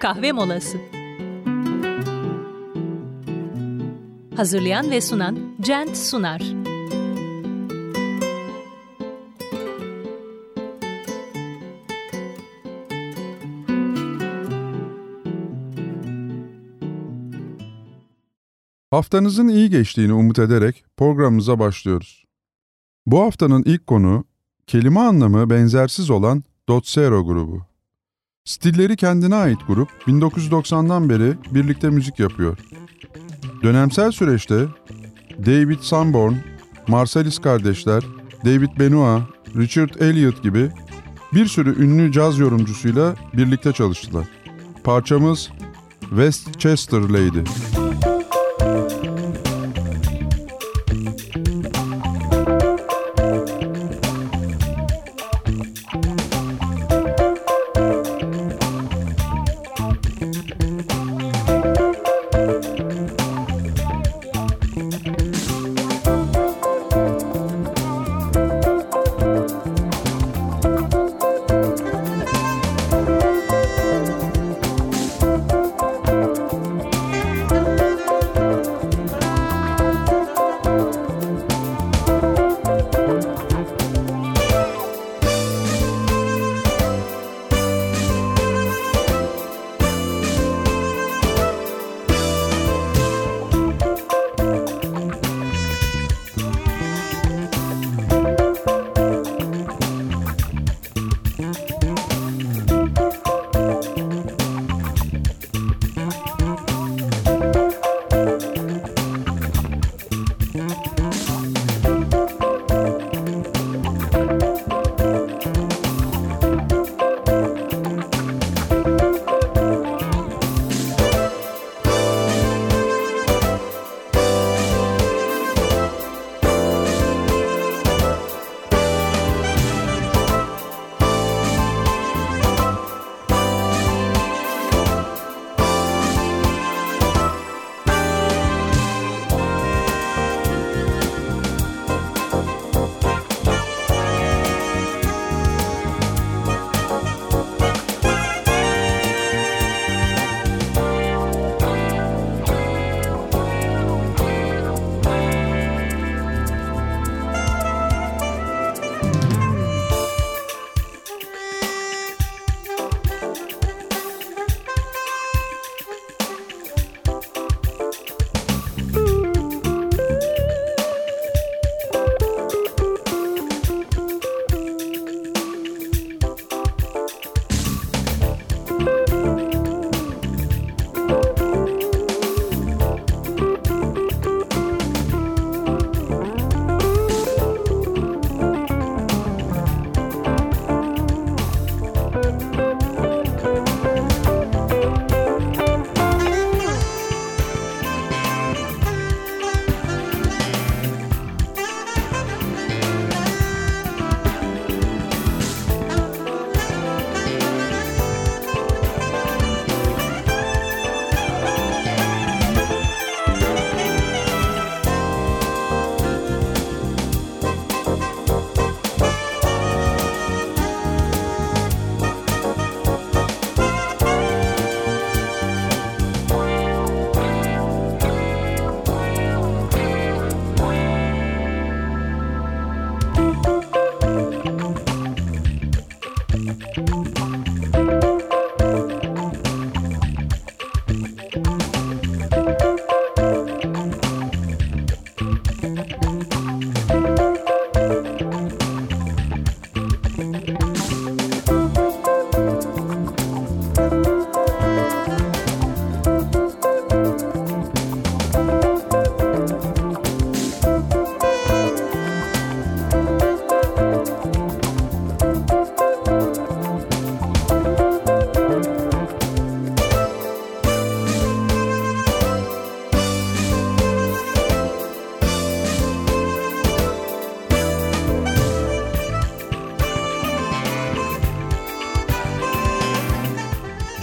kahve molası. Hazırlayan ve sunan Cent Sunar. Haftanızın iyi geçtiğini umut ederek programımıza başlıyoruz. Bu haftanın ilk konu kelime anlamı benzersiz olan Dotsero grubu. Stilleri kendine ait grup 1990'dan beri birlikte müzik yapıyor. Dönemsel süreçte David Sanborn, Marsalis kardeşler, David Benoit, Richard Elliot gibi bir sürü ünlü caz yorumcusuyla birlikte çalıştılar. Parçamız Westchester Lady.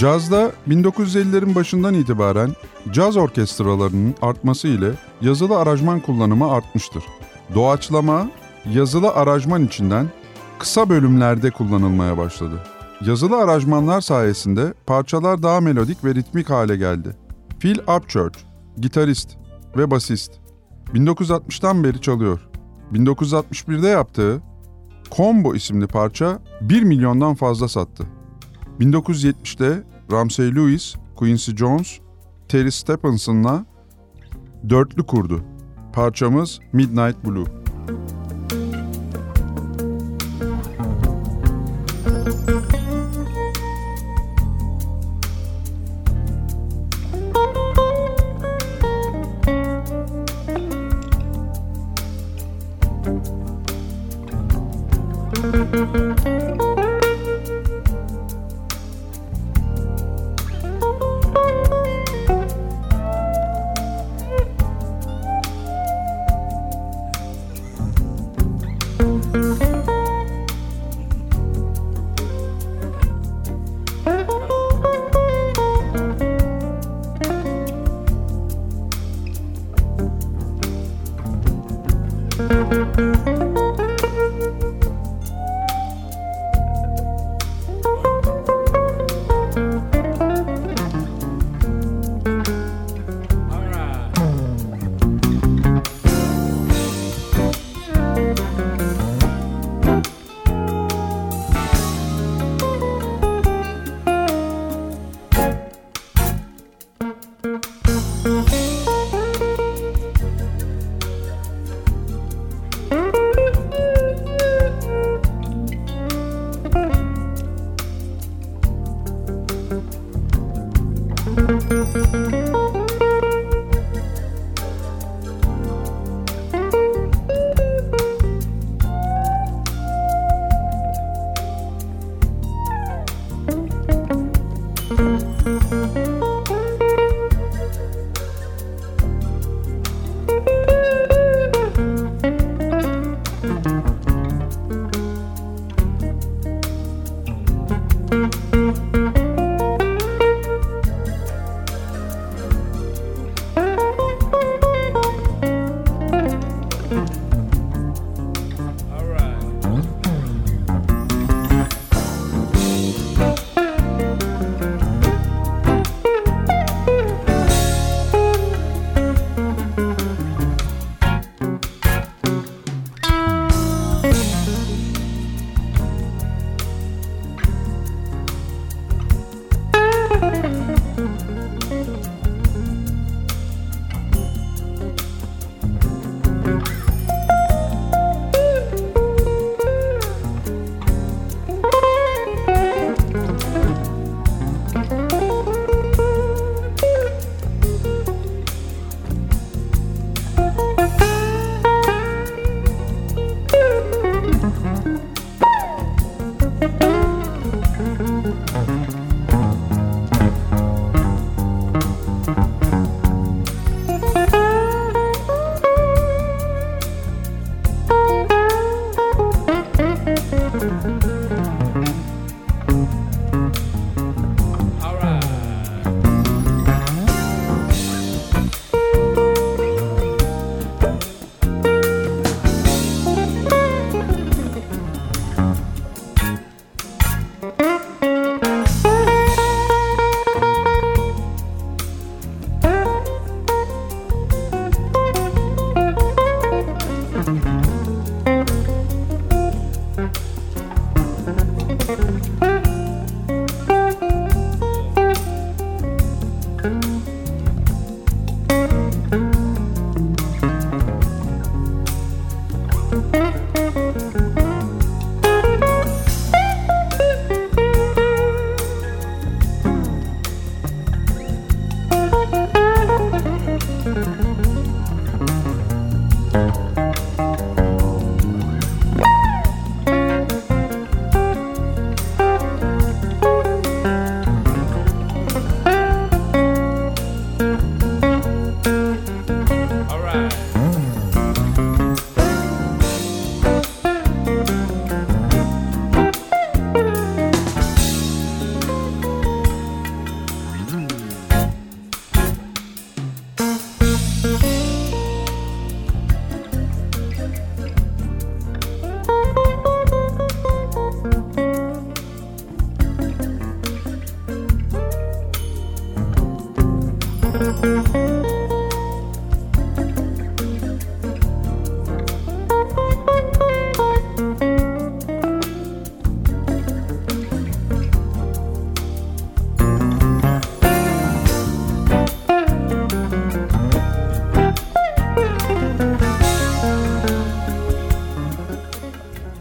Cazda 1950'lerin başından itibaren caz orkestralarının artması ile yazılı aranjman kullanımı artmıştır. Doğaçlama, yazılı aranjman içinden kısa bölümlerde kullanılmaya başladı. Yazılı aranjmanlar sayesinde parçalar daha melodik ve ritmik hale geldi. Phil Upchurch, gitarist ve basist. 1960'tan beri çalıyor. 1961'de yaptığı Combo isimli parça 1 milyondan fazla sattı. 1970'te Ramsey Lewis, Quincy Jones, Terry Stephenson'la dörtlü kurdu. Parçamız Midnight Blue.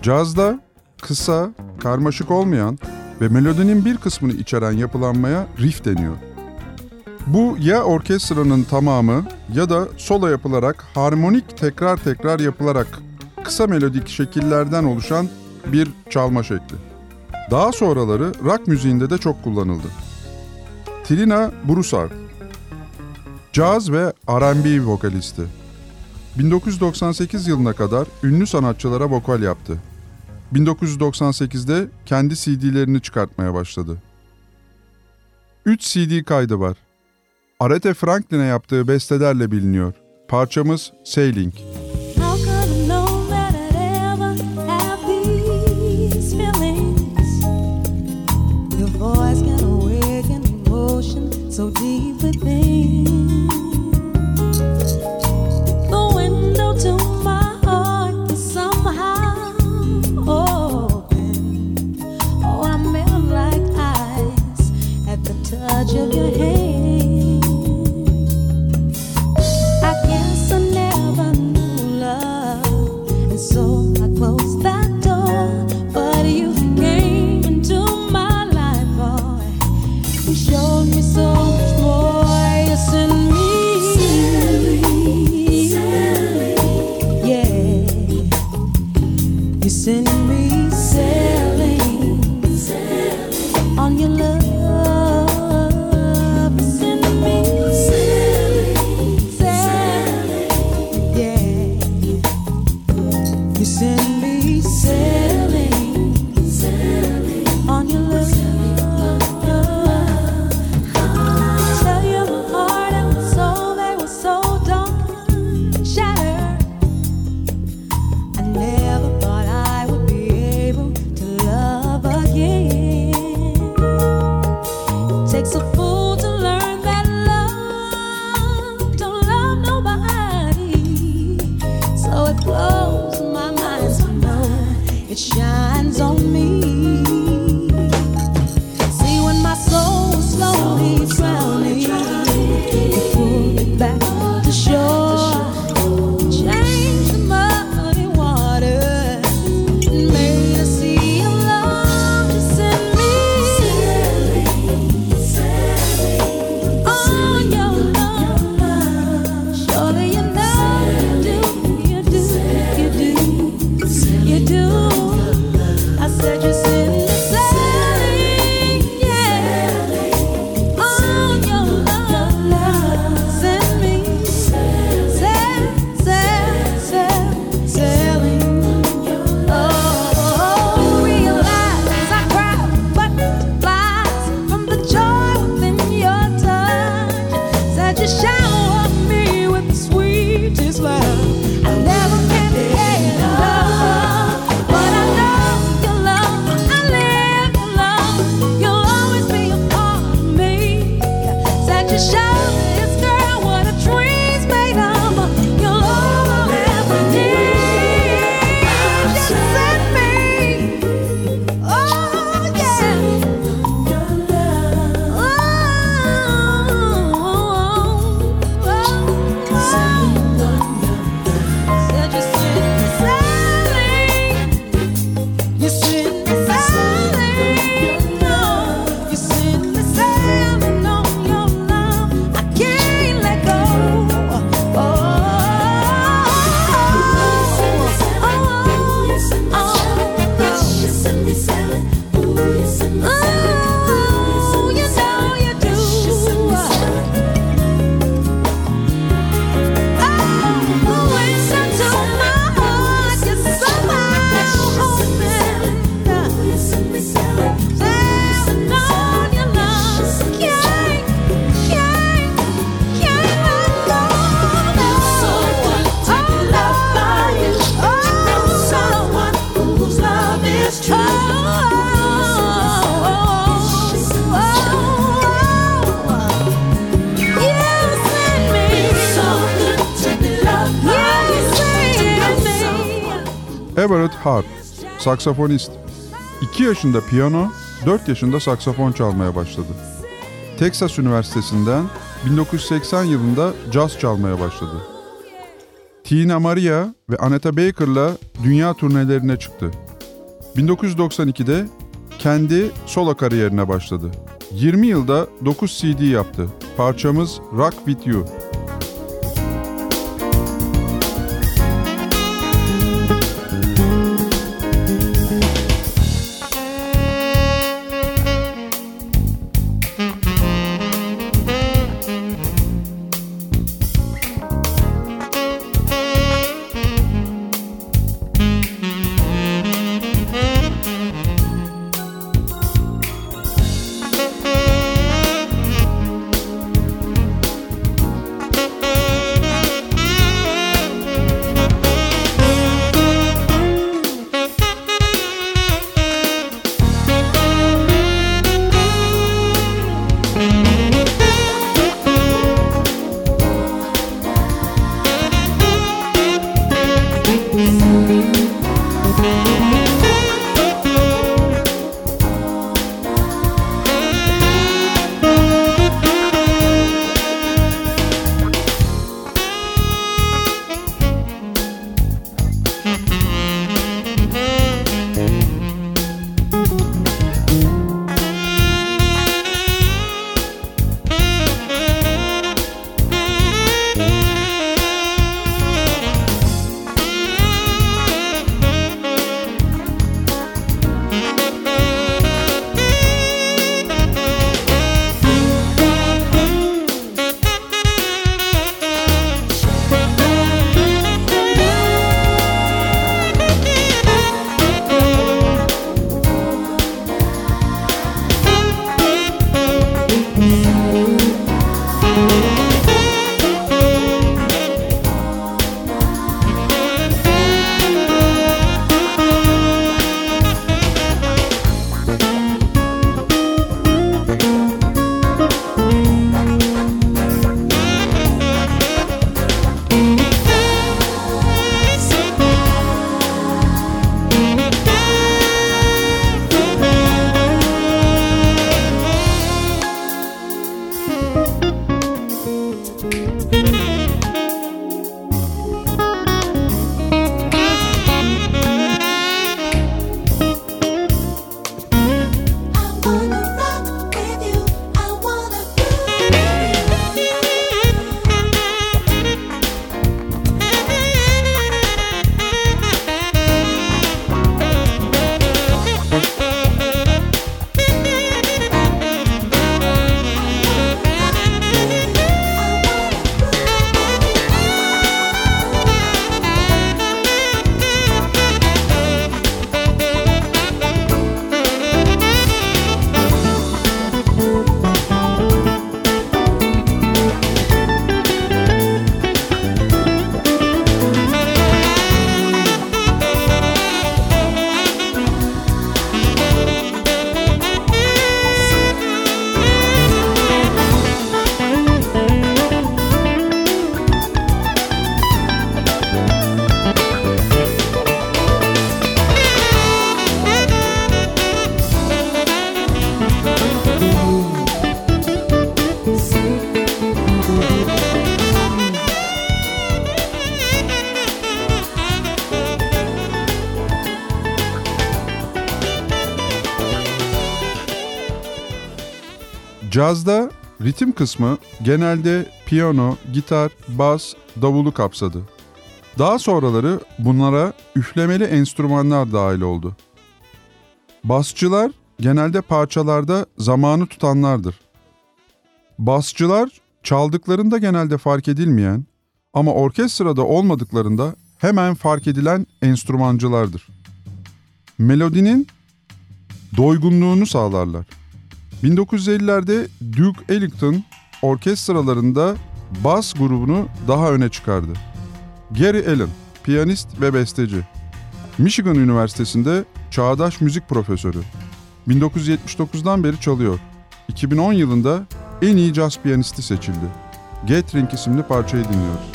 Cazda kısa, karmaşık olmayan ve melodinin bir kısmını içeren yapılanmaya riff deniyor. Bu ya orkestranın tamamı ya da solo yapılarak harmonik tekrar tekrar yapılarak kısa melodik şekillerden oluşan bir çalma şekli. Daha sonraları rock müziğinde de çok kullanıldı. Trina Broussard Caz ve R&B vokalisti. 1998 yılına kadar ünlü sanatçılara vokal yaptı. 1998'de kendi CD'lerini çıkartmaya başladı. 3 CD kaydı var. Aretha Franklin'e yaptığı bestelerle biliniyor. Parçamız Sailing. Sailing. Everett Hart, saksafonist. 2 yaşında piyano, 4 yaşında saksafon çalmaya başladı. Texas Üniversitesi'nden 1980 yılında caz çalmaya başladı. Tina Maria ve Aneta Baker'la dünya turnelerine çıktı. 1992'de kendi solo kariyerine başladı. 20 yılda 9 CD yaptı. Parçamız Rock With You. Cazda ritim kısmı genelde piyano, gitar, bas, davulu kapsadı. Daha sonraları bunlara üflemeli enstrümanlar dahil oldu. Basçılar genelde parçalarda zamanı tutanlardır. Basçılar çaldıklarında genelde fark edilmeyen ama orkestrada olmadıklarında hemen fark edilen enstrümancılardır. Melodinin doygunluğunu sağlarlar. 1950'lerde Duke Ellington orkestralarında bas grubunu daha öne çıkardı. Gary Allen, piyanist ve besteci. Michigan Üniversitesi'nde çağdaş müzik profesörü. 1979'dan beri çalıyor. 2010 yılında en iyi caz piyanisti seçildi. Gathering isimli parçayı dinliyoruz.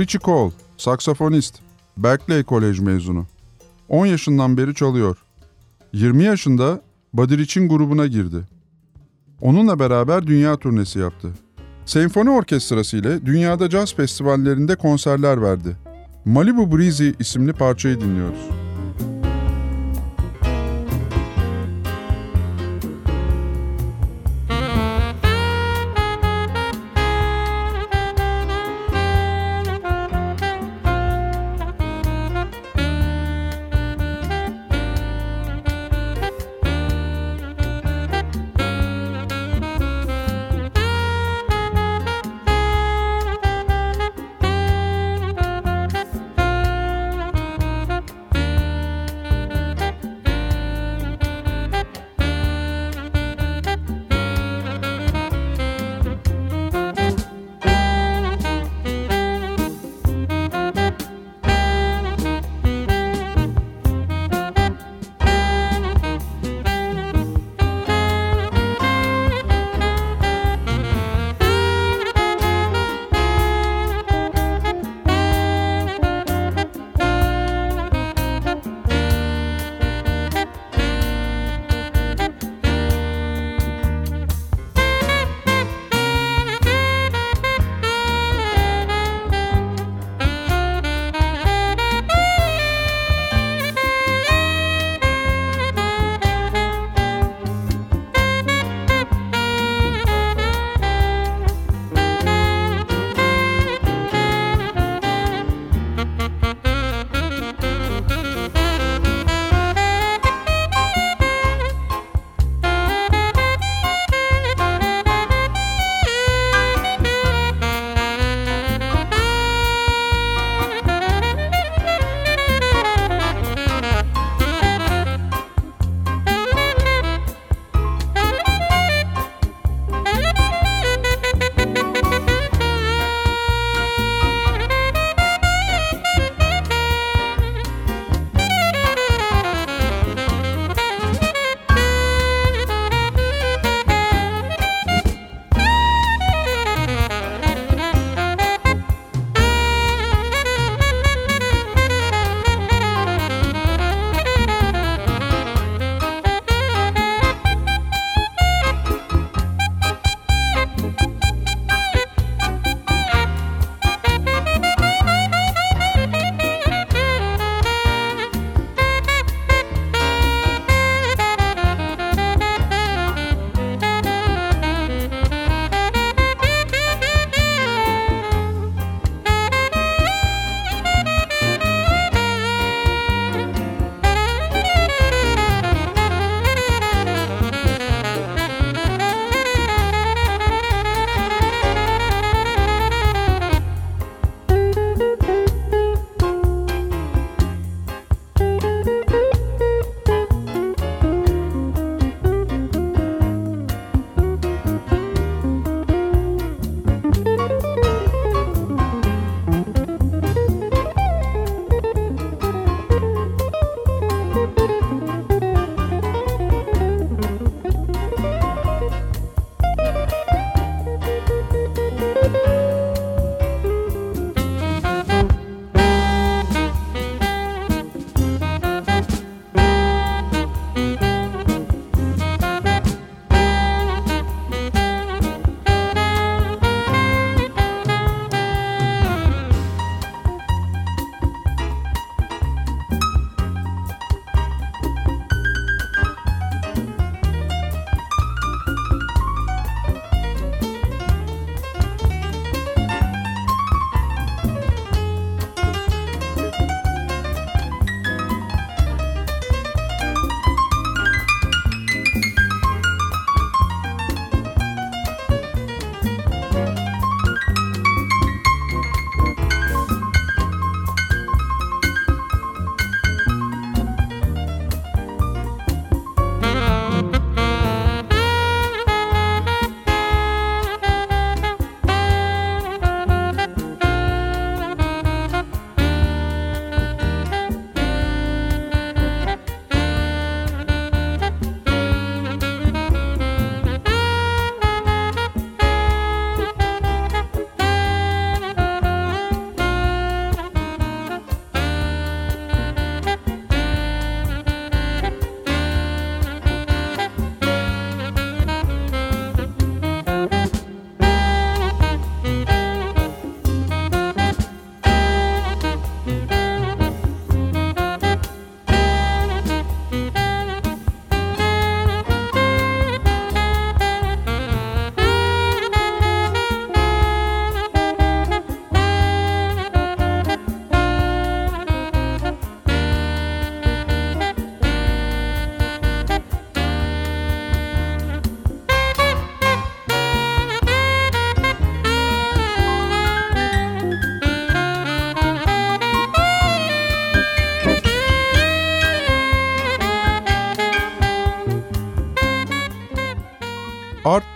Richie Cole, saksafonist, Berkeley Kolej mezunu. 10 yaşından beri çalıyor. 20 yaşında Buddy Rich'in grubuna girdi. Onunla beraber dünya turnesi yaptı. Senfoni orkestrası ile dünyada caz festivallerinde konserler verdi. Malibu Breezy isimli parçayı dinliyoruz.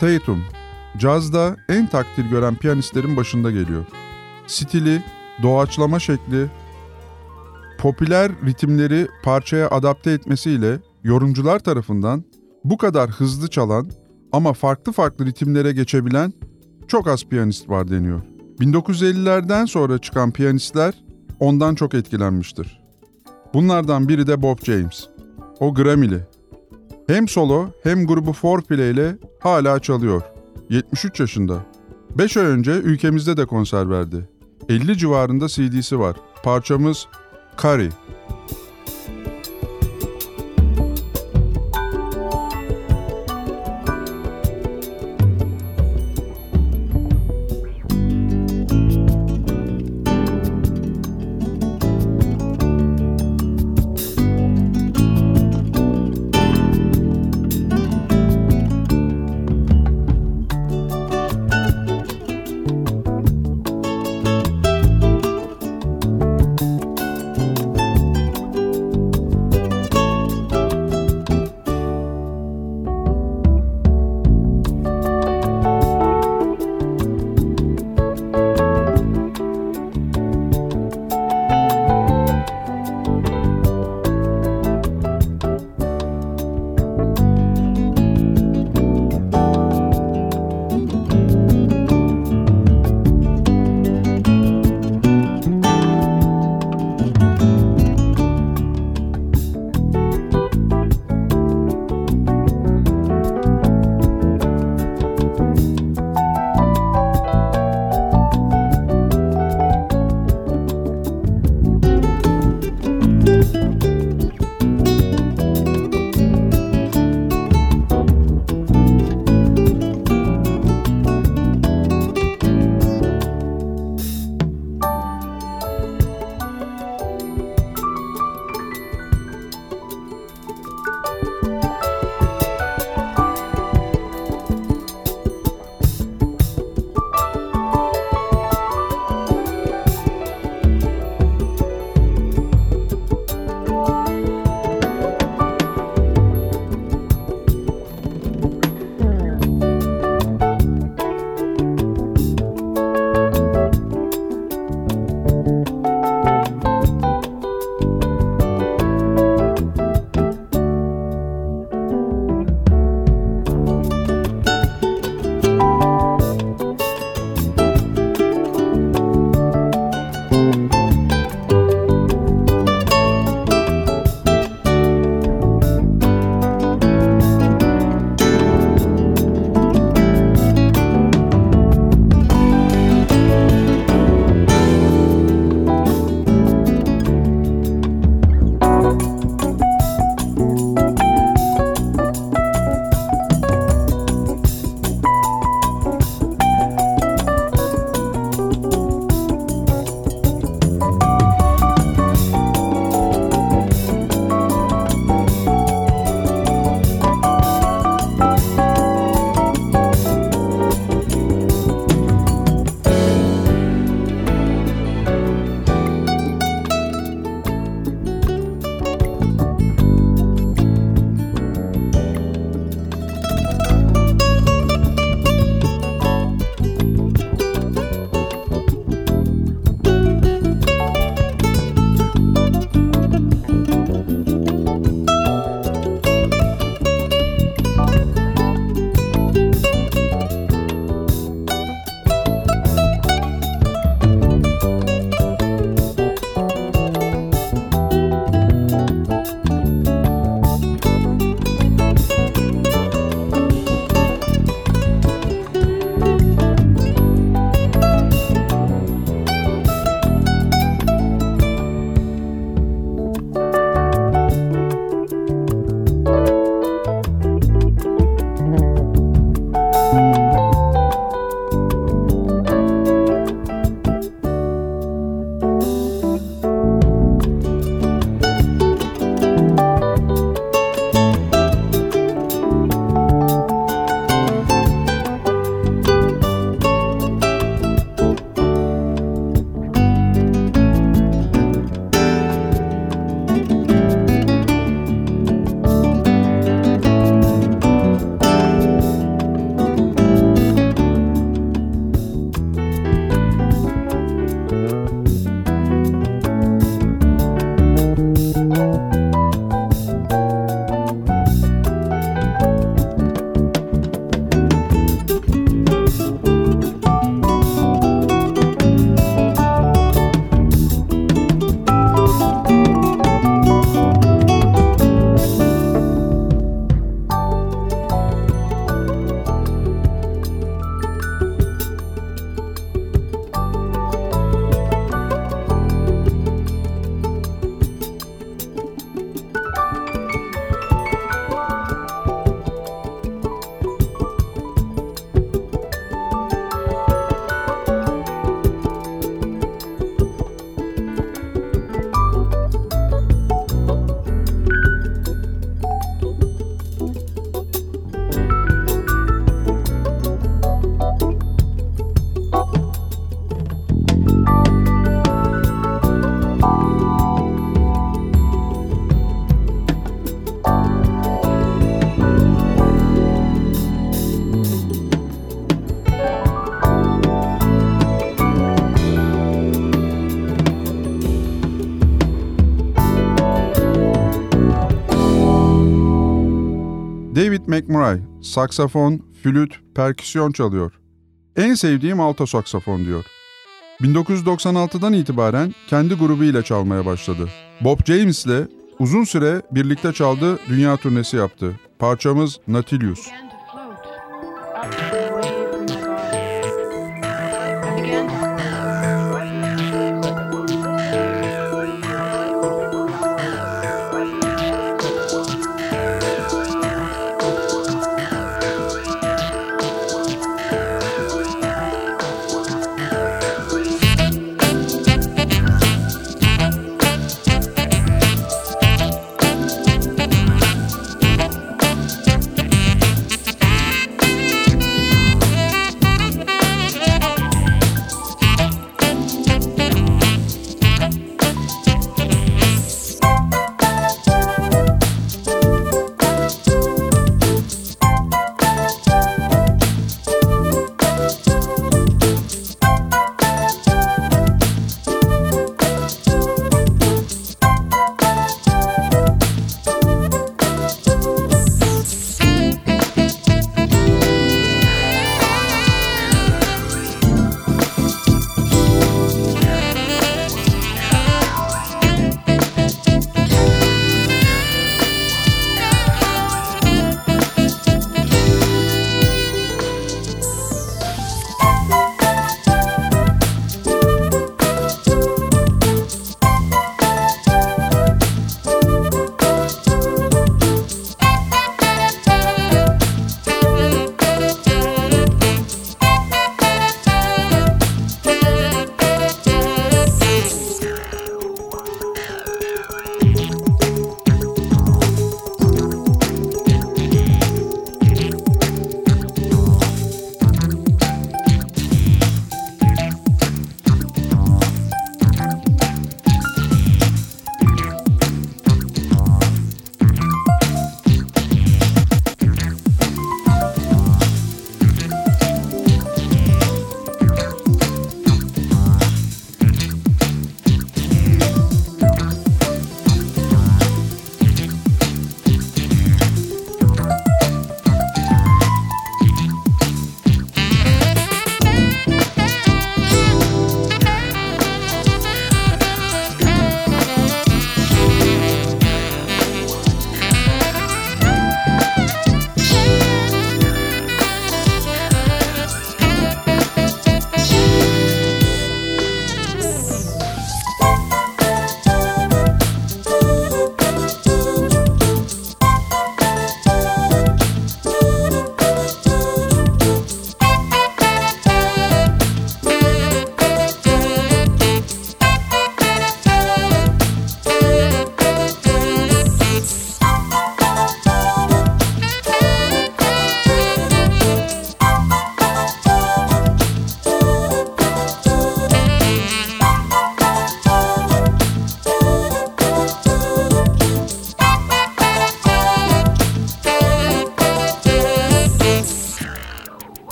Tatum, cazda en takdir gören piyanistlerin başında geliyor. Stili, doğaçlama şekli, popüler ritimleri parçaya adapte etmesiyle yorumcular tarafından bu kadar hızlı çalan ama farklı farklı ritimlere geçebilen çok az piyanist var deniyor. 1950'lerden sonra çıkan piyanistler ondan çok etkilenmiştir. Bunlardan biri de Bob James. O Grammy'li. Hem solo hem grubu Fourplay ile hala çalıyor. 73 yaşında. 5 ay önce ülkemizde de konser verdi. 50 civarında CD'si var. Parçamız Curry. McMurray saksafon, flüt, perküsyon çalıyor. En sevdiğim alto saksafon diyor. 1996'dan itibaren kendi grubuyla çalmaya başladı. Bob James'le uzun süre birlikte çaldı, dünya turnesi yaptı. Parçamız Nautilus.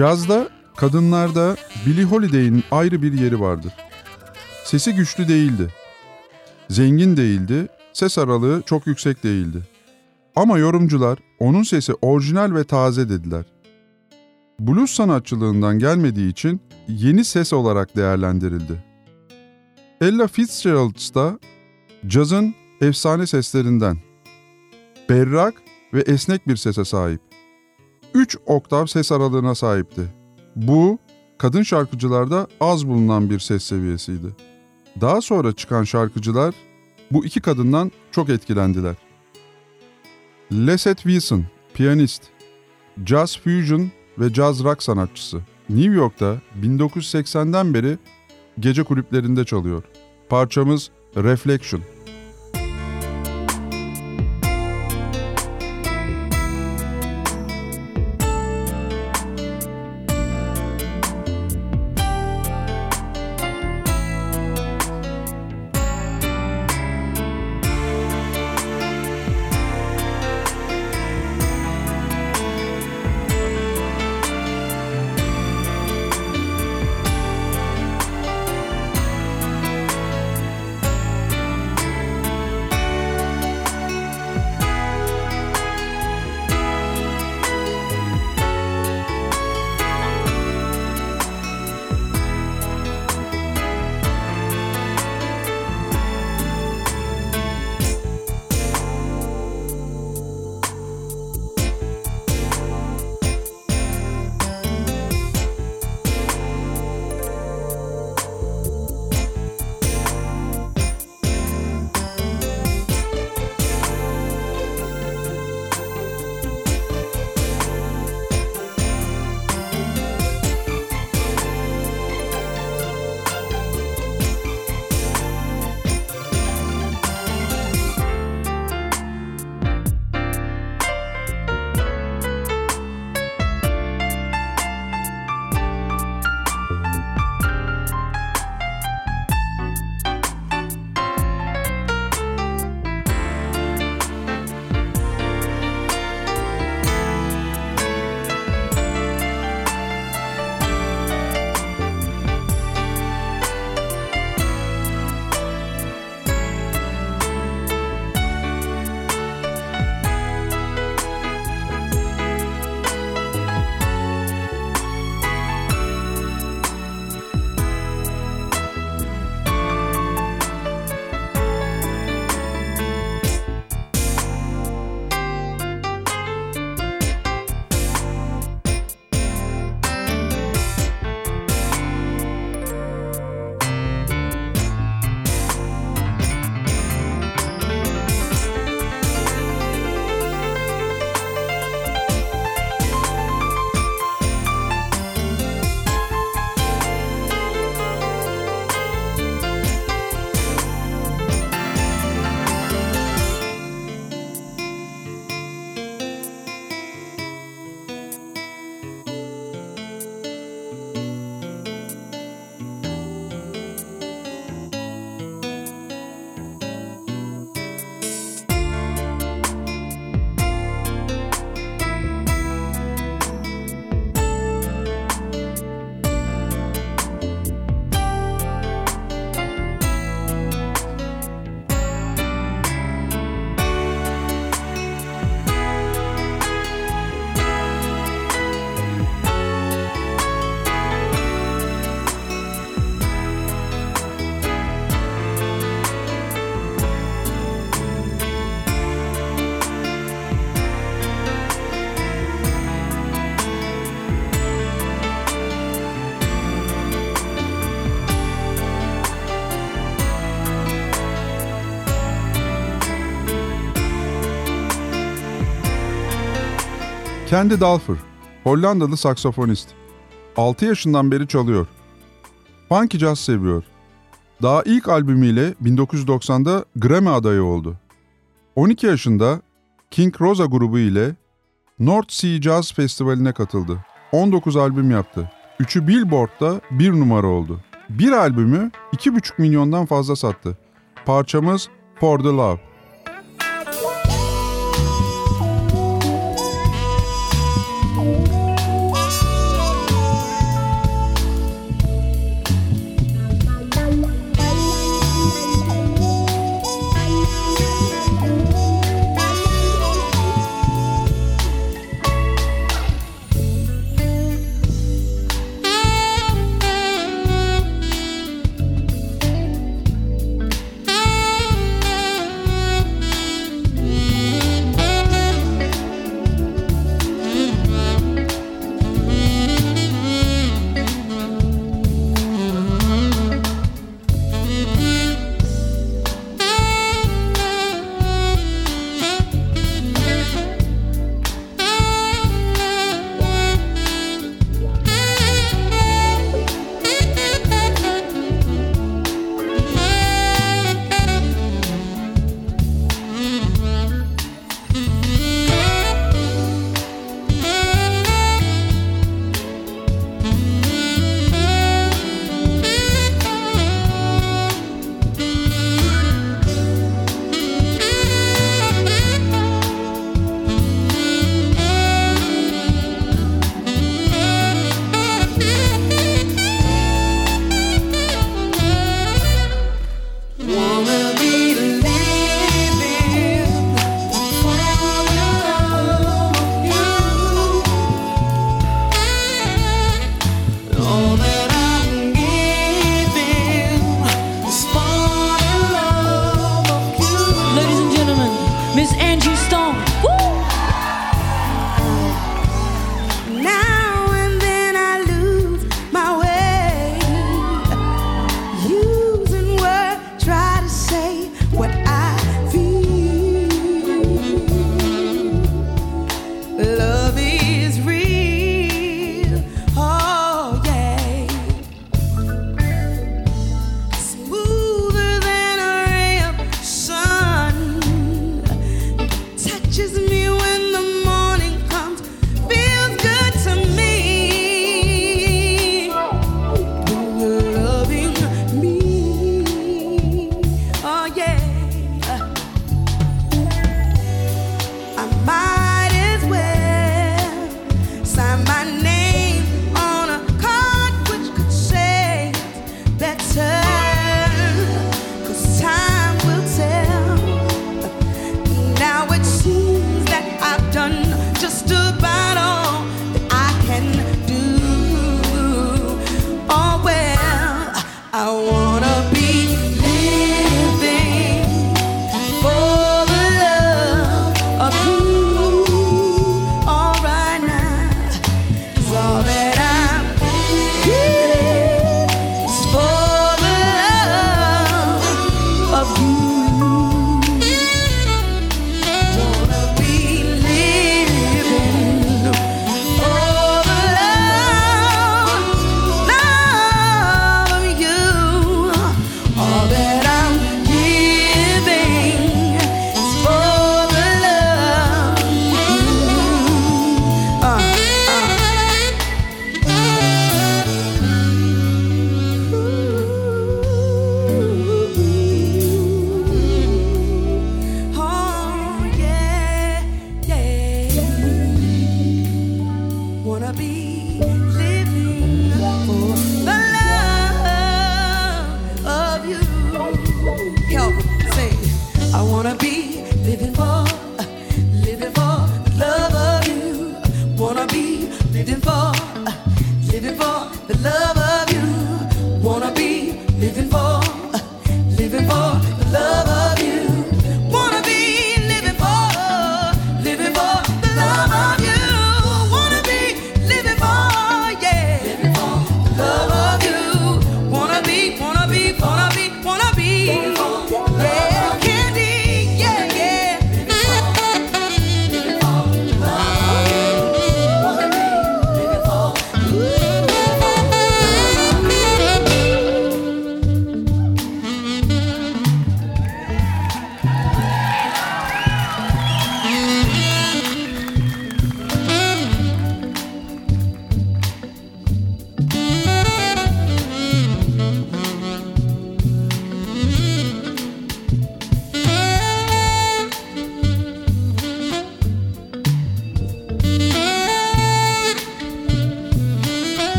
Cazda, kadınlarda Billie Holiday'in ayrı bir yeri vardır. Sesi güçlü değildi. Zengin değildi, ses aralığı çok yüksek değildi. Ama yorumcular onun sesi orijinal ve taze dediler. Blues sanatçılığından gelmediği için yeni ses olarak değerlendirildi. Ella Fitzgerald da cazın efsane seslerinden. Berrak ve esnek bir sese sahip. 3 oktav ses aralığına sahipti. Bu, kadın şarkıcılarda az bulunan bir ses seviyesiydi. Daha sonra çıkan şarkıcılar bu iki kadından çok etkilendiler. Leslie Wilson, piyanist, jazz fusion ve jazz rock sanatçısı. New York'ta 1980'den beri gece kulüplerinde çalıyor. Parçamız Reflection. Kendi Dalfer, Hollandalı saksafonist. 6 yaşından beri çalıyor. Funky jazz seviyor. Daha ilk albümüyle 1990'da Grammy adayı oldu. 12 yaşında King Rosa grubu ile North Sea Jazz Festivali'ne katıldı. 19 albüm yaptı. Üçü Billboard'da bir numara oldu. Bir albümü 2,5 milyondan fazla sattı. Parçamız For the Love.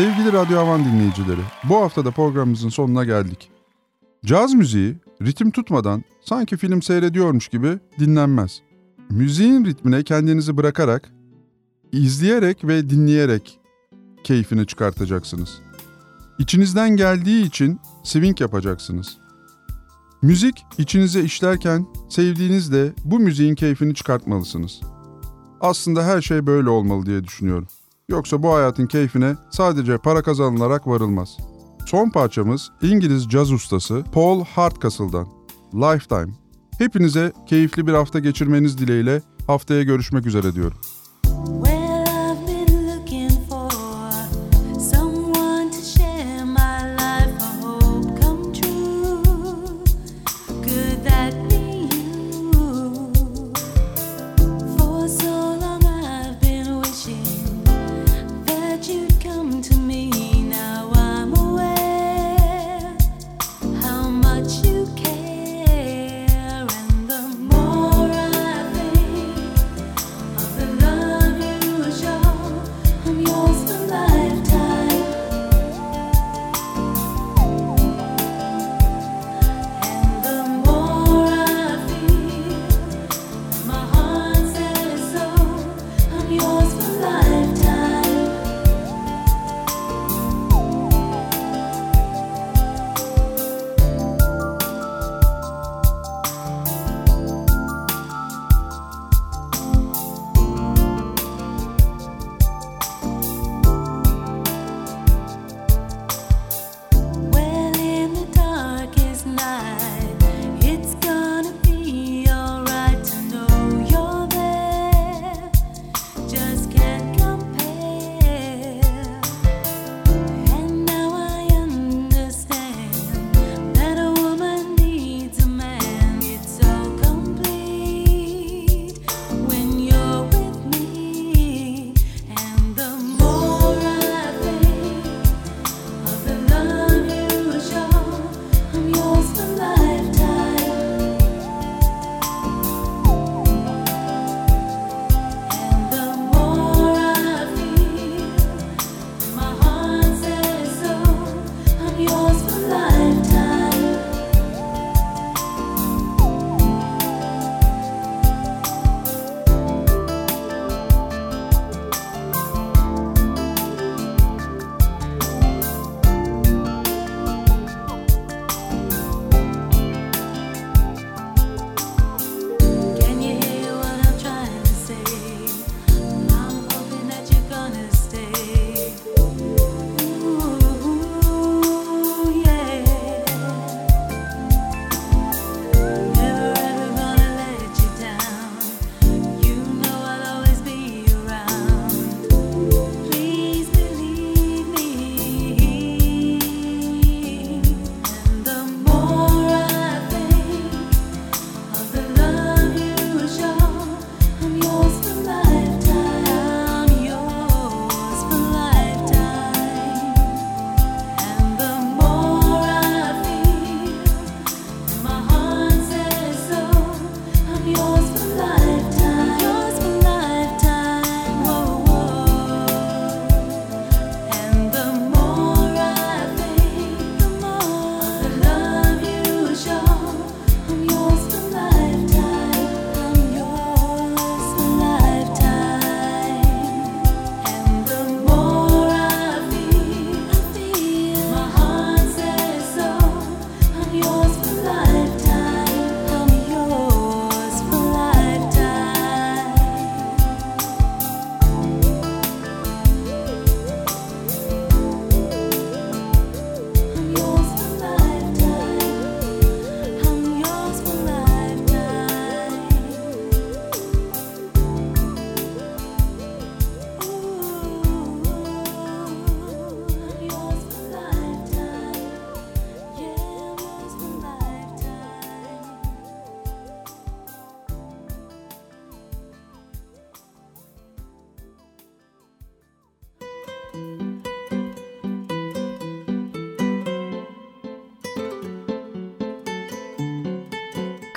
Sevgili Radyo Havan dinleyicileri, bu haftada programımızın sonuna geldik. Caz müziği ritim tutmadan sanki film seyrediyormuş gibi dinlenmez. Müziğin ritmine kendinizi bırakarak, izleyerek ve dinleyerek keyfini çıkartacaksınız. İçinizden geldiği için swing yapacaksınız. Müzik içinize işlerken sevdiğinizde bu müziğin keyfini çıkartmalısınız. Aslında her şey böyle olmalı diye düşünüyorum. Yoksa bu hayatın keyfine sadece para kazanılarak varılmaz. Son parçamız İngiliz caz ustası Paul Hardcastle'dan Lifetime. Hepinize keyifli bir hafta geçirmeniz dileğiyle haftaya görüşmek üzere diyorum. When